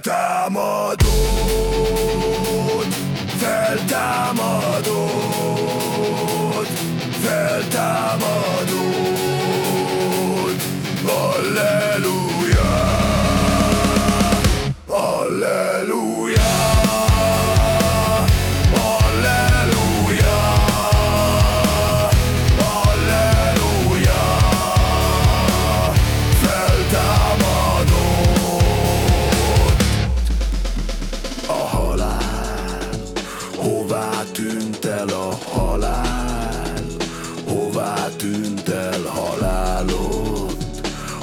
Feltámadott, feltámadott, feltámadott, Halleluja, Halleluja, hová tűnt el a halál, hová tűnt el halálod,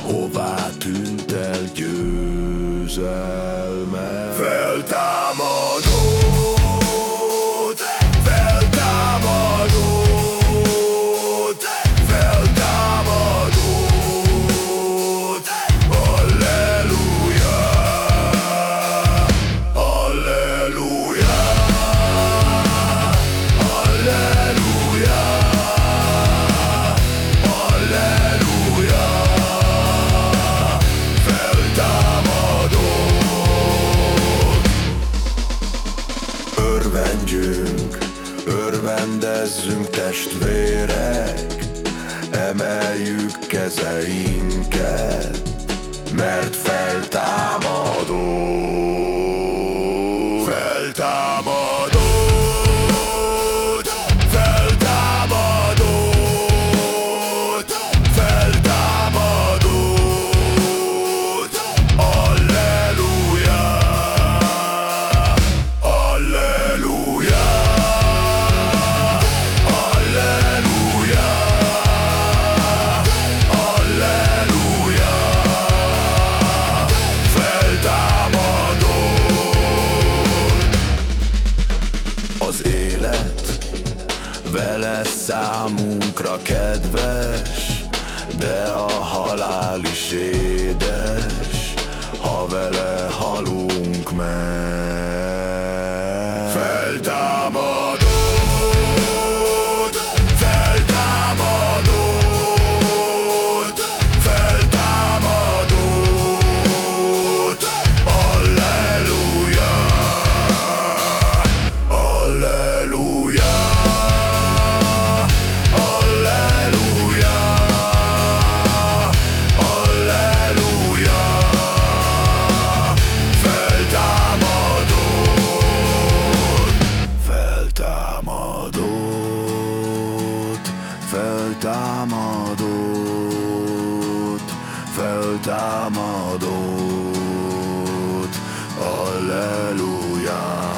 hová tűnt el győzelme. Örvendjünk, örvendezzünk testvérek, emeljük kezeinket, mert vele számunkra kedves, de a halál is édes, ha vele halunk meg. Feltámadott, feltámadott, Alleluja.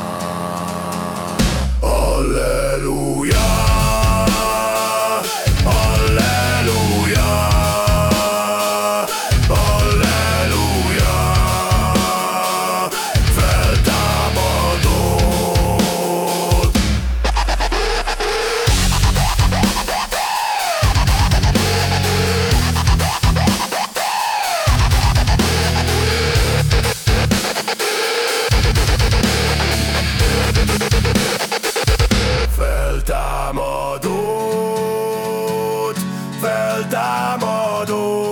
Shadow